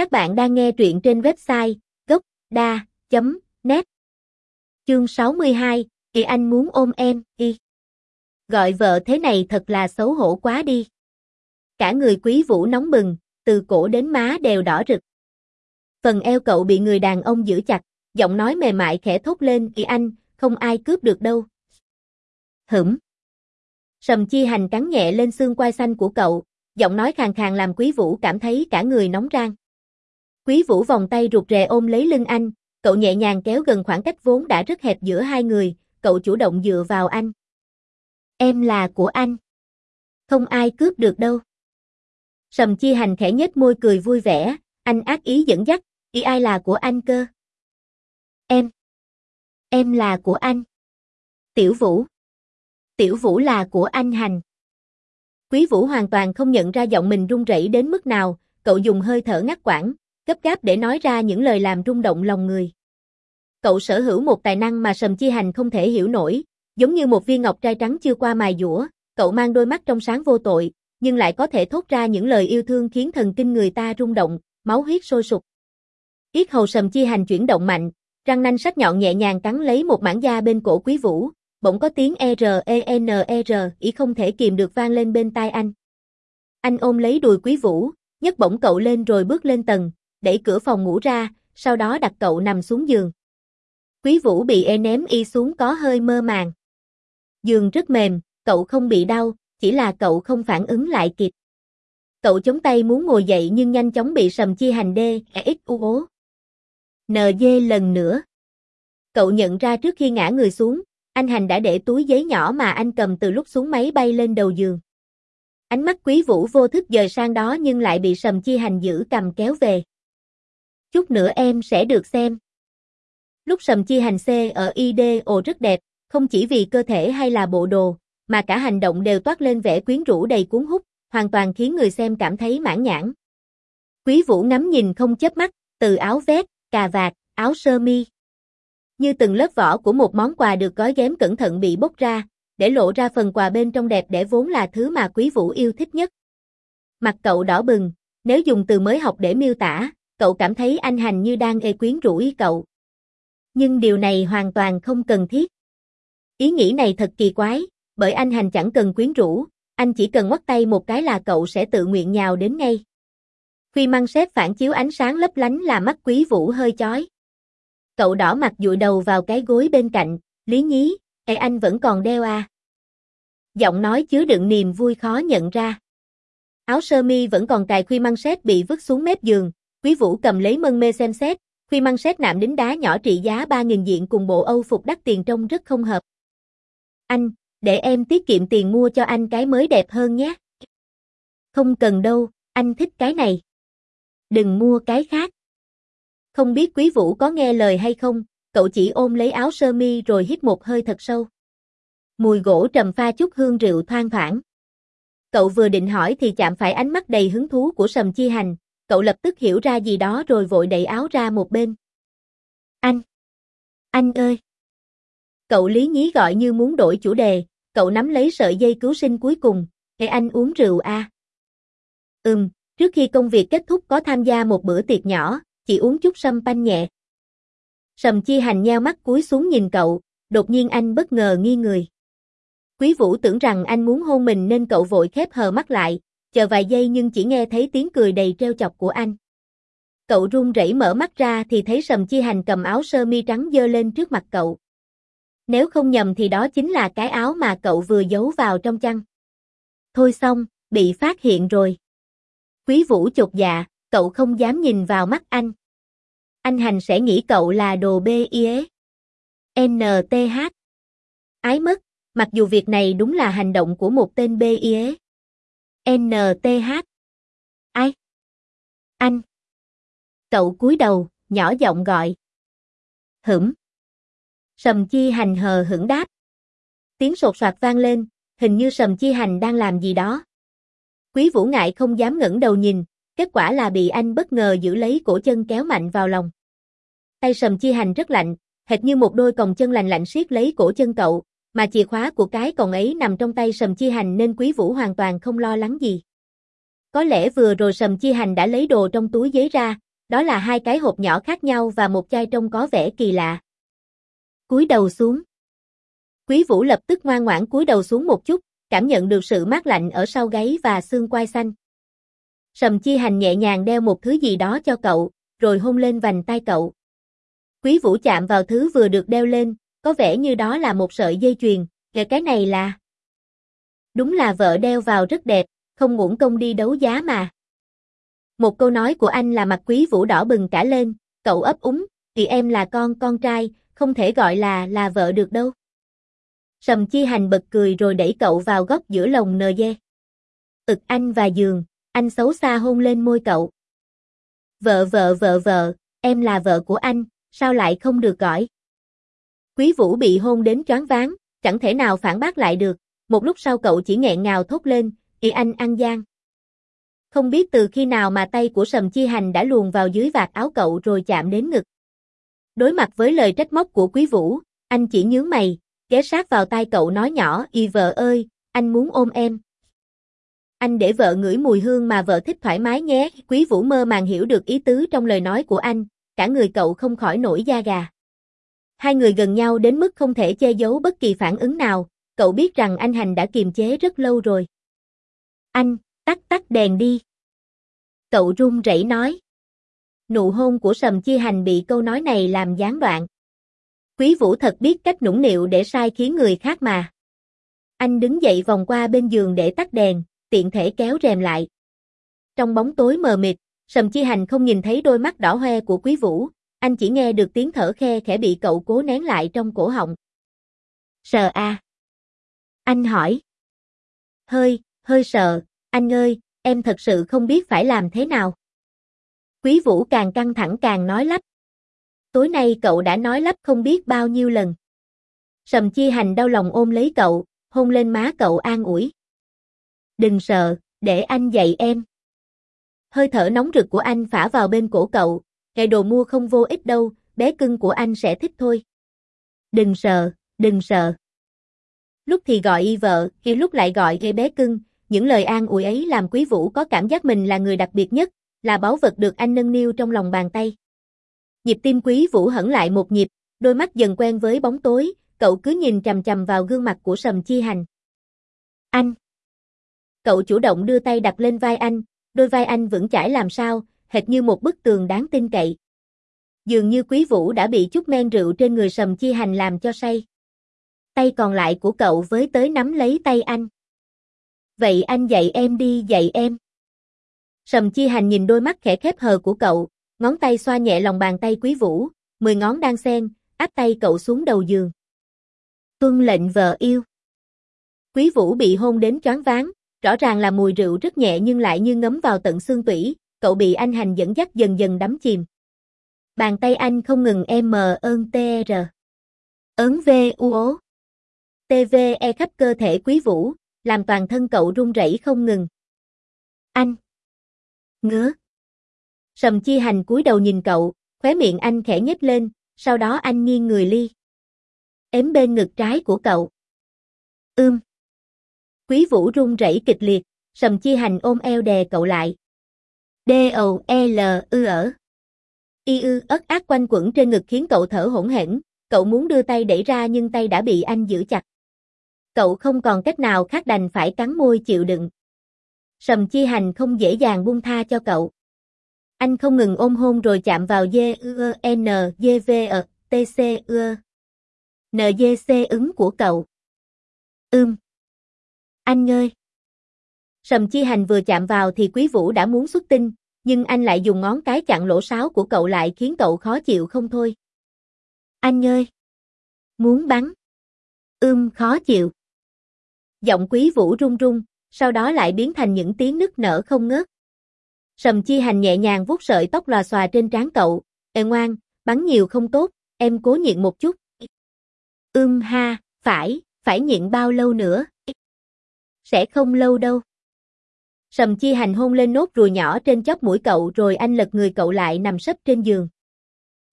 Các bạn đang nghe truyện trên website gốc.da.net Chương 62, Kỳ Anh muốn ôm em, y. Gọi vợ thế này thật là xấu hổ quá đi. Cả người quý vũ nóng bừng, từ cổ đến má đều đỏ rực. Phần eo cậu bị người đàn ông giữ chặt, giọng nói mềm mại khẽ thốt lên, Kỳ Anh, không ai cướp được đâu. Hửm. Sầm chi hành cắn nhẹ lên xương quai xanh của cậu, giọng nói khàn khàn làm quý vũ cảm thấy cả người nóng rang. Quý vũ vòng tay rụt rè ôm lấy lưng anh, cậu nhẹ nhàng kéo gần khoảng cách vốn đã rất hẹp giữa hai người, cậu chủ động dựa vào anh. Em là của anh. Không ai cướp được đâu. Sầm chi hành khẽ nhếch môi cười vui vẻ, anh ác ý dẫn dắt, ý ai là của anh cơ? Em. Em là của anh. Tiểu Vũ. Tiểu Vũ là của anh Hành. Quý Vũ hoàn toàn không nhận ra giọng mình run rẩy đến mức nào, cậu dùng hơi thở ngắt quãng, gấp gáp để nói ra những lời làm rung động lòng người. Cậu sở hữu một tài năng mà Sầm Chi Hành không thể hiểu nổi, giống như một viên ngọc trai trắng chưa qua mài dũa, cậu mang đôi mắt trong sáng vô tội, nhưng lại có thể thốt ra những lời yêu thương khiến thần kinh người ta rung động, máu huyết sôi sục. Yết hầu Sầm Chi Hành chuyển động mạnh, răng nanh sắc nhọn nhẹ nhàng cắn lấy một mảng da bên cổ Quý Vũ, bỗng có tiếng e R e, e N E R, ý không thể kìm được vang lên bên tai anh. Anh ôm lấy đùi Quý Vũ, nhấc bổng cậu lên rồi bước lên tầng, đẩy cửa phòng ngủ ra, sau đó đặt cậu nằm xuống giường. Quý Vũ bị e ném y xuống có hơi mơ màng. Giường rất mềm, cậu không bị đau, chỉ là cậu không phản ứng lại kịp. Cậu chống tay muốn ngồi dậy nhưng nhanh chóng bị sầm chi hành đê, e x u ố. NG lần nữa. Cậu nhận ra trước khi ngã người xuống, anh Hành đã để túi giấy nhỏ mà anh cầm từ lúc xuống máy bay lên đầu giường. Ánh mắt quý vũ vô thức dời sang đó nhưng lại bị sầm chi hành giữ cầm kéo về. Chút nữa em sẽ được xem. Lúc sầm chi hành C ở IDO rất đẹp, không chỉ vì cơ thể hay là bộ đồ, mà cả hành động đều toát lên vẻ quyến rũ đầy cuốn hút, hoàn toàn khiến người xem cảm thấy mãn nhãn. Quý Vũ ngắm nhìn không chớp mắt, từ áo vest, cà vạt, áo sơ mi. Như từng lớp vỏ của một món quà được gói ghém cẩn thận bị bốc ra, để lộ ra phần quà bên trong đẹp để vốn là thứ mà Quý Vũ yêu thích nhất. Mặt cậu đỏ bừng, nếu dùng từ mới học để miêu tả, cậu cảm thấy anh hành như đang ê quyến rũ ý cậu. Nhưng điều này hoàn toàn không cần thiết. Ý nghĩ này thật kỳ quái, bởi anh hành chẳng cần quyến rũ, anh chỉ cần ngoắt tay một cái là cậu sẽ tự nguyện nhào đến ngay. khi măng xếp phản chiếu ánh sáng lấp lánh là mắt quý vũ hơi chói. Cậu đỏ mặt dụi đầu vào cái gối bên cạnh, lý nhí, Ê anh vẫn còn đeo à. Giọng nói chứa đựng niềm vui khó nhận ra. Áo sơ mi vẫn còn cài khuy măng xét bị vứt xuống mép giường, quý vũ cầm lấy mân mê xem xét, khuy măng xét nạm đính đá nhỏ trị giá 3.000 diện cùng bộ âu phục đắt tiền trông rất không hợp. Anh, để em tiết kiệm tiền mua cho anh cái mới đẹp hơn nhé. Không cần đâu, anh thích cái này. Đừng mua cái khác. Không biết quý vũ có nghe lời hay không, cậu chỉ ôm lấy áo sơ mi rồi hít một hơi thật sâu. Mùi gỗ trầm pha chút hương rượu thoang thoảng. Cậu vừa định hỏi thì chạm phải ánh mắt đầy hứng thú của Sầm Chi Hành, cậu lập tức hiểu ra gì đó rồi vội đẩy áo ra một bên. Anh! Anh ơi! Cậu lý nhí gọi như muốn đổi chủ đề, cậu nắm lấy sợi dây cứu sinh cuối cùng, để anh uống rượu à? Ừm, trước khi công việc kết thúc có tham gia một bữa tiệc nhỏ, chỉ uống chút sâm panh nhẹ. Sầm chi hành nheo mắt cúi xuống nhìn cậu, đột nhiên anh bất ngờ nghi người. Quý vũ tưởng rằng anh muốn hôn mình nên cậu vội khép hờ mắt lại, chờ vài giây nhưng chỉ nghe thấy tiếng cười đầy treo chọc của anh. Cậu run rẩy mở mắt ra thì thấy Sầm Chi Hành cầm áo sơ mi trắng dơ lên trước mặt cậu. Nếu không nhầm thì đó chính là cái áo mà cậu vừa giấu vào trong chăn. Thôi xong, bị phát hiện rồi. Quý vũ chột dạ, cậu không dám nhìn vào mắt anh. Anh Hành sẽ nghĩ cậu là đồ bê yế. NTH. Ái mất, mặc dù việc này đúng là hành động của một tên bê yế. NTH. Ai? Anh. Cậu cúi đầu, nhỏ giọng gọi. Hửm. Sầm Chi Hành hờ hững đáp. Tiếng sột soạt vang lên, hình như Sầm Chi Hành đang làm gì đó. Quý Vũ ngại không dám ngẩng đầu nhìn, kết quả là bị anh bất ngờ giữ lấy cổ chân kéo mạnh vào lòng. Tay Sầm Chi Hành rất lạnh, hệt như một đôi còng chân lạnh lạnh siết lấy cổ chân cậu, mà chìa khóa của cái còng ấy nằm trong tay Sầm Chi Hành nên Quý Vũ hoàn toàn không lo lắng gì. Có lẽ vừa rồi Sầm Chi Hành đã lấy đồ trong túi giấy ra, đó là hai cái hộp nhỏ khác nhau và một chai trông có vẻ kỳ lạ. Cúi đầu xuống. Quý Vũ lập tức ngoan ngoãn cúi đầu xuống một chút, cảm nhận được sự mát lạnh ở sau gáy và xương quai xanh. Sầm Chi Hành nhẹ nhàng đeo một thứ gì đó cho cậu, rồi hôn lên vành tay cậu. Quý Vũ chạm vào thứ vừa được đeo lên, có vẻ như đó là một sợi dây chuyền, kể cái này là... Đúng là vợ đeo vào rất đẹp, không ngủng công đi đấu giá mà. Một câu nói của anh là mặt Quý Vũ đỏ bừng cả lên, cậu ấp úng, thì em là con con trai, không thể gọi là là vợ được đâu. Sầm Chi Hành bật cười rồi đẩy cậu vào góc giữa lồng nờ dê. Ực anh và giường, anh xấu xa hôn lên môi cậu. Vợ vợ vợ vợ, em là vợ của anh, sao lại không được gọi? Quý Vũ bị hôn đến choáng váng, chẳng thể nào phản bác lại được, một lúc sau cậu chỉ nghẹn ngào thốt lên, y anh ăn gian. Không biết từ khi nào mà tay của Sầm Chi Hành đã luồn vào dưới vạt áo cậu rồi chạm đến ngực. Đối mặt với lời trách móc của Quý Vũ, anh chỉ nhướng mày, ghé sát vào tai cậu nói nhỏ, y vợ ơi, anh muốn ôm em. Anh để vợ ngửi mùi hương mà vợ thích thoải mái nhé, Quý Vũ mơ màng hiểu được ý tứ trong lời nói của anh, cả người cậu không khỏi nổi da gà. Hai người gần nhau đến mức không thể che giấu bất kỳ phản ứng nào, cậu biết rằng anh Hành đã kiềm chế rất lâu rồi. Anh, tắt tắt đèn đi. Cậu run rẩy nói. Nụ hôn của Sầm Chi Hành bị câu nói này làm gián đoạn. Quý Vũ thật biết cách nũng nịu để sai khiến người khác mà. Anh đứng dậy vòng qua bên giường để tắt đèn, tiện thể kéo rèm lại. Trong bóng tối mờ mịt, Sầm Chi Hành không nhìn thấy đôi mắt đỏ hoe của Quý Vũ, anh chỉ nghe được tiếng thở khe khẽ bị cậu cố nén lại trong cổ họng. Sờ a. À. Anh hỏi. Hơi, hơi sợ, anh ơi, em thật sự không biết phải làm thế nào. Quý Vũ càng căng thẳng càng nói lắp. Tối nay cậu đã nói lắp không biết bao nhiêu lần. Sầm Chi Hành đau lòng ôm lấy cậu, hôn lên má cậu an ủi. Đừng sợ, để anh dạy em. Hơi thở nóng rực của anh phả vào bên cổ cậu, ngày đồ mua không vô ích đâu, bé cưng của anh sẽ thích thôi. Đừng sợ, đừng sợ. Lúc thì gọi y vợ, khi lúc lại gọi gây bé cưng, những lời an ủi ấy làm Quý Vũ có cảm giác mình là người đặc biệt nhất, là báu vật được anh nâng niu trong lòng bàn tay. Nhịp tim Quý Vũ hẳn lại một nhịp, đôi mắt dần quen với bóng tối, cậu cứ nhìn chầm chầm vào gương mặt của Sầm Chi Hành. Anh! Cậu chủ động đưa tay đặt lên vai anh, đôi vai anh vững chãi làm sao, hệt như một bức tường đáng tin cậy. Dường như Quý Vũ đã bị chút men rượu trên người Sầm Chi Hành làm cho say. Tay còn lại của cậu với tới nắm lấy tay anh. Vậy anh dạy em đi dạy em. Sầm Chi Hành nhìn đôi mắt khẽ khép hờ của cậu, ngón tay xoa nhẹ lòng bàn tay Quý Vũ, mười ngón đang xen, áp tay cậu xuống đầu giường. Tuân lệnh vợ yêu. Quý Vũ bị hôn đến choáng váng, rõ ràng là mùi rượu rất nhẹ nhưng lại như ngấm vào tận xương tủy, cậu bị anh hành dẫn dắt dần dần đắm chìm. Bàn tay anh không ngừng m ơn tr. Ấn v u ố. TVE khắp cơ thể quý vũ, làm toàn thân cậu run rẩy không ngừng. Anh. Ngứa. Sầm chi hành cúi đầu nhìn cậu, khóe miệng anh khẽ nhếch lên, sau đó anh nghiêng người ly. Ếm bên ngực trái của cậu. Ưm. Quý vũ run rẩy kịch liệt, sầm chi hành ôm eo đè cậu lại d o e l ư ở. Y ư ớt ác quanh quẩn trên ngực khiến cậu thở hỗn hển, cậu muốn đưa tay đẩy ra nhưng tay đã bị anh giữ chặt. Cậu không còn cách nào khác đành phải cắn môi chịu đựng. Sầm chi hành không dễ dàng buông tha cho cậu. Anh không ngừng ôm hôn rồi chạm vào D, N, G, V, E, T, C, Ư. N, G, C ứng của cậu. Ưm. Anh ơi. Sầm chi hành vừa chạm vào thì quý vũ đã muốn xuất tinh, nhưng anh lại dùng ngón cái chặn lỗ sáo của cậu lại khiến cậu khó chịu không thôi. Anh ơi! Muốn bắn. Ưm khó chịu. Giọng quý vũ run run, sau đó lại biến thành những tiếng nức nở không ngớt. Sầm chi hành nhẹ nhàng vuốt sợi tóc lòa xòa trên trán cậu, Ê ngoan, bắn nhiều không tốt, em cố nhịn một chút. Ưm ha, phải, phải nhịn bao lâu nữa? Sẽ không lâu đâu. Sầm chi hành hôn lên nốt ruồi nhỏ trên chóp mũi cậu rồi anh lật người cậu lại nằm sấp trên giường.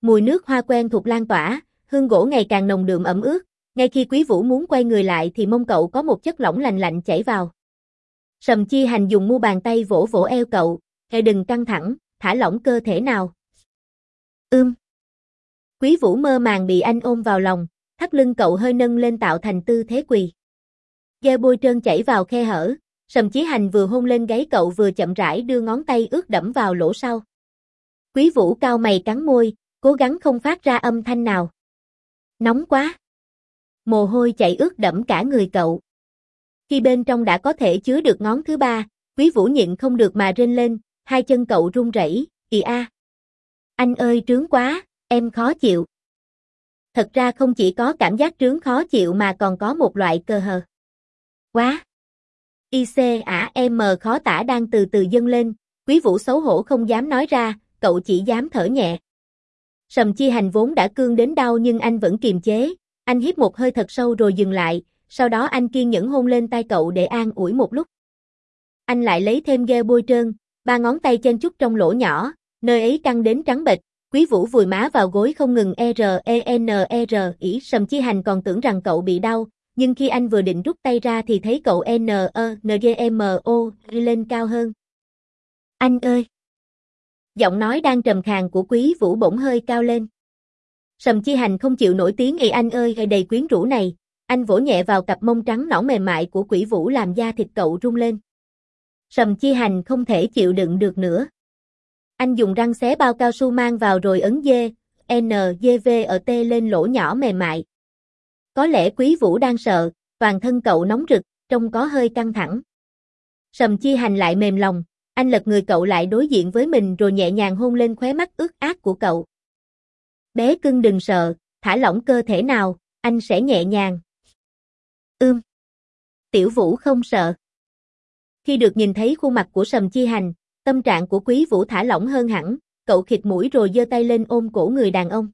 Mùi nước hoa quen thuộc lan tỏa, hương gỗ ngày càng nồng đượm ẩm ướt, ngay khi quý vũ muốn quay người lại thì mông cậu có một chất lỏng lạnh lạnh chảy vào. Sầm chi hành dùng mu bàn tay vỗ vỗ eo cậu, e đừng căng thẳng, thả lỏng cơ thể nào, Ưm. Quý vũ mơ màng bị anh ôm vào lòng, thắt lưng cậu hơi nâng lên tạo thành tư thế quỳ. Ghe bôi trơn chảy vào khe hở, Sầm Chí Hành vừa hôn lên gáy cậu vừa chậm rãi đưa ngón tay ướt đẫm vào lỗ sau. Quý Vũ cao mày cắn môi, cố gắng không phát ra âm thanh nào. Nóng quá. Mồ hôi chảy ướt đẫm cả người cậu. Khi bên trong đã có thể chứa được ngón thứ ba, Quý Vũ nhịn không được mà rên lên, hai chân cậu run rẩy, "Ì a. Anh ơi trướng quá, em khó chịu." Thật ra không chỉ có cảm giác trướng khó chịu mà còn có một loại cơ hờ. Quá. IC ả M khó tả đang từ từ dâng lên, quý vũ xấu hổ không dám nói ra, cậu chỉ dám thở nhẹ. Sầm chi hành vốn đã cương đến đau nhưng anh vẫn kiềm chế, anh hít một hơi thật sâu rồi dừng lại, sau đó anh kiên nhẫn hôn lên tay cậu để an ủi một lúc. Anh lại lấy thêm ghe bôi trơn, ba ngón tay chen chút trong lỗ nhỏ, nơi ấy căng đến trắng bệch, quý vũ vùi má vào gối không ngừng R E N E R ỉ sầm chi hành còn tưởng rằng cậu bị đau, nhưng khi anh vừa định rút tay ra thì thấy cậu N E N G M O lên cao hơn. Anh ơi! Giọng nói đang trầm khàn của quý vũ bỗng hơi cao lên. Sầm chi hành không chịu nổi tiếng ị anh ơi hay đầy quyến rũ này, anh vỗ nhẹ vào cặp mông trắng nõn mềm mại của quỷ vũ làm da thịt cậu rung lên. Sầm chi hành không thể chịu đựng được nữa. Anh dùng răng xé bao cao su mang vào rồi ấn dê, N, G, V ở T lên lỗ nhỏ mềm mại. Có lẽ quý vũ đang sợ, toàn thân cậu nóng rực, trông có hơi căng thẳng. Sầm chi hành lại mềm lòng, anh lật người cậu lại đối diện với mình rồi nhẹ nhàng hôn lên khóe mắt ướt át của cậu. Bé cưng đừng sợ, thả lỏng cơ thể nào, anh sẽ nhẹ nhàng. Ưm. Tiểu vũ không sợ. Khi được nhìn thấy khuôn mặt của sầm chi hành, tâm trạng của quý vũ thả lỏng hơn hẳn, cậu khịt mũi rồi giơ tay lên ôm cổ người đàn ông.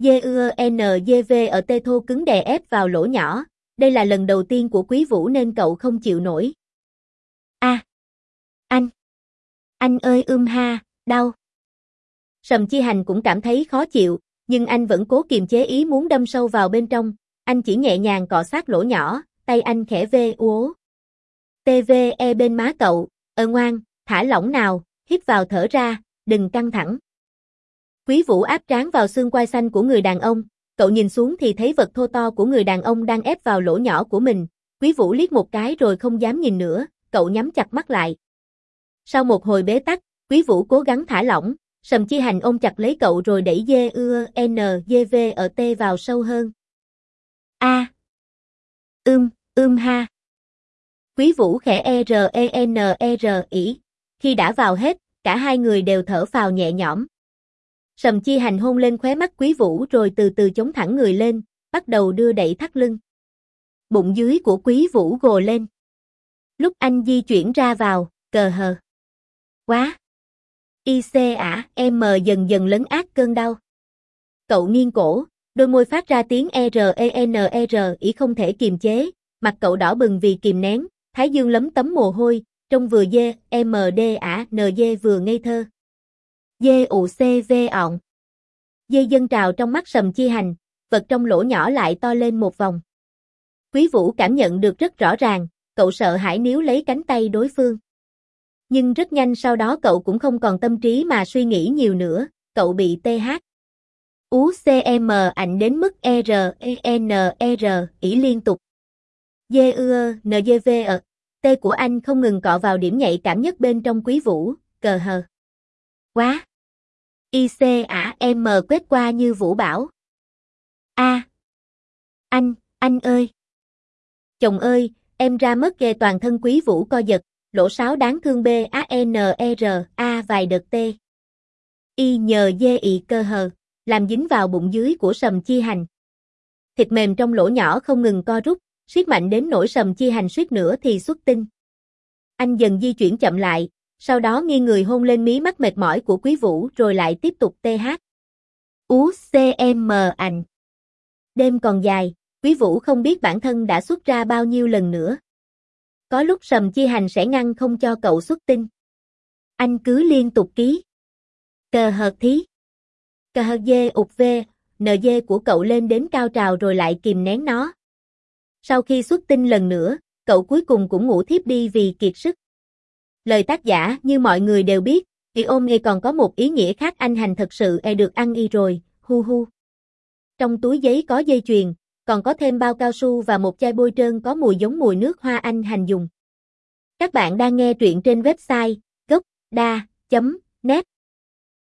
Zuenvv ở tê thô cứng đè ép vào lỗ nhỏ, đây là lần đầu tiên của quý vũ nên cậu không chịu nổi. A. anh. Anh ơi ưm ha, đau. Sầm chi hành cũng cảm thấy khó chịu, nhưng anh vẫn cố kiềm chế ý muốn đâm sâu vào bên trong, anh chỉ nhẹ nhàng cọ sát lỗ nhỏ, tay anh khẽ vê uố. TVE bên má cậu, ơ ngoan, thả lỏng nào, hít vào thở ra, đừng căng thẳng. Quý Vũ áp trán vào xương quai xanh của người đàn ông, cậu nhìn xuống thì thấy vật thô to của người đàn ông đang ép vào lỗ nhỏ của mình. Quý Vũ liếc một cái rồi không dám nhìn nữa, cậu nhắm chặt mắt lại. Sau một hồi bế tắc, Quý Vũ cố gắng thả lỏng, Sầm Chi Hành ôm chặt lấy cậu rồi đẩy dê ư n dê v ở t vào sâu hơn. A. Ưm, ưm ha. Quý Vũ khẽ e r e n e r ỉ. Khi đã vào hết, cả hai người đều thở phào nhẹ nhõm. Sầm chi hành hôn lên khóe mắt quý vũ rồi từ từ chống thẳng người lên, bắt đầu đưa đẩy thắt lưng. Bụng dưới của quý vũ gồ lên. Lúc anh di chuyển ra vào, cờ hờ. Quá! IC ả, M dần dần lấn át cơn đau. Cậu nghiêng cổ, đôi môi phát ra tiếng r e n e r ý không thể kiềm chế, mặt cậu đỏ bừng vì kìm nén, thái dương lấm tấm mồ hôi, trông vừa dê, e M D ả, N dê vừa ngây thơ. Dê ụ c v ọng. Dê dân trào trong mắt sầm chi hành, vật trong lỗ nhỏ lại to lên một vòng. Quý vũ cảm nhận được rất rõ ràng, cậu sợ hãi nếu lấy cánh tay đối phương. Nhưng rất nhanh sau đó cậu cũng không còn tâm trí mà suy nghĩ nhiều nữa, cậu bị TH. UCM ảnh đến mức R, E, N, R, ỉ liên tục. Dê ưa, NGV ở, T của anh không ngừng cọ vào điểm nhạy cảm nhất bên trong quý vũ, cờ hờ. Quá! IC ả M quét qua như vũ bảo. A. Anh, anh ơi. Chồng ơi, em ra mất ghê toàn thân quý vũ co giật, lỗ sáo đáng thương B A N E R A vài đợt T. Y nhờ dê ị cơ hờ, làm dính vào bụng dưới của sầm chi hành. Thịt mềm trong lỗ nhỏ không ngừng co rút, siết mạnh đến nỗi sầm chi hành suýt nữa thì xuất tinh. Anh dần di chuyển chậm lại, sau đó nghiêng người hôn lên mí mắt mệt mỏi của Quý Vũ rồi lại tiếp tục TH. Ú CM ảnh. Đêm còn dài, Quý Vũ không biết bản thân đã xuất ra bao nhiêu lần nữa. Có lúc sầm chi hành sẽ ngăn không cho cậu xuất tinh. Anh cứ liên tục ký. Cờ hợt thí. Cờ hợt dê ụt v, dê của cậu lên đến cao trào rồi lại kìm nén nó. Sau khi xuất tinh lần nữa, cậu cuối cùng cũng ngủ thiếp đi vì kiệt sức. Lời tác giả như mọi người đều biết, Y ôm y còn có một ý nghĩa khác anh hành thật sự e được ăn y rồi, hu hu. Trong túi giấy có dây chuyền, còn có thêm bao cao su và một chai bôi trơn có mùi giống mùi nước hoa anh hành dùng. Các bạn đang nghe truyện trên website gocda.net